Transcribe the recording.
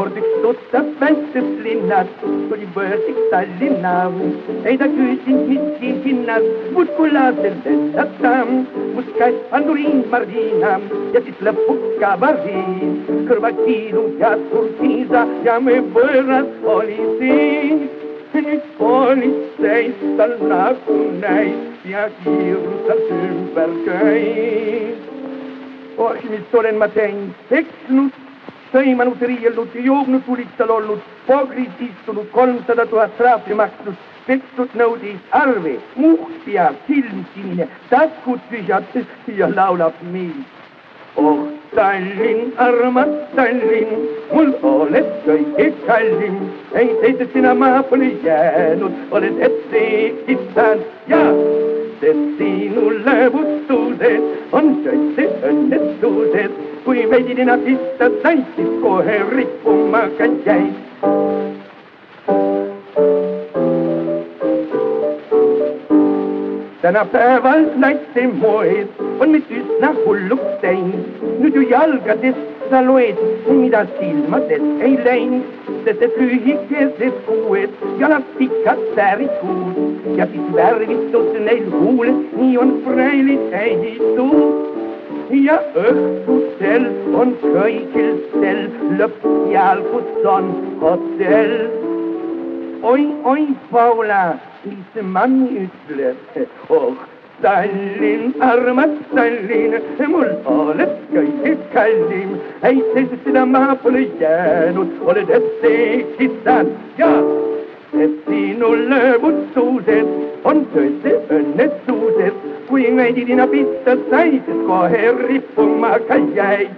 kord üks tuttav väikses linnas tuli võõrsiks Tallinna. ei ta küsinud, mis siin hinnas muudkui laasel lennata, must käis anduriin Marina ja siis lõpuks ka variin. kõrval kiilus ja turkiisa ja me võõras oli siin. nüüd politseis tal nagu näis ja hirmsalt ümber käis oh, mis olen ma teinud, peksnud, sõimanud, riielnud, joobnud, tulistal olnud, pogris istunud, kolmsada tuhat trahvi maksnud, pekstud nõudis arve, muhk ja silm sinine, taskud tühjad ja laulab nii. oh Tallinn, armas Tallinn, mul oled kõige kallim, ei teisest sina maha pole jäänud, oled ette kitsan ja sest sinule võttused on tõesti õnnetused. kui veidi nina pista said, siis kohe rippuma ka jäid. tänapäeval naiste moed on meid üsna hulluks teinud. nüüd ju jalgadest sa loed, mida silmadest ei läinud, sest et lühikesed kuued, jalad pikad säärikuud ja siis värvitud neil huuled, nii on freilis häiditud. ja õhtusel on kõigil sel lõpp seal, kus on hotell. oi, oi, Paula, mis ma nii ütlen, oh Tallinn, armas Tallinn, mul oled kõige kallim, ei teisest sina maha pole jäänud, oled ette kitsanud ja et sinu lõõvutused on tõesti õnnetused, kui veidi nina pista said, kohe rippuma ka jäid.